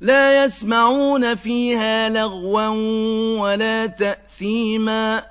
لَّا يَسْمَعُونَ فِيهَا لَغْوًا وَلَا تَأْثِيمًا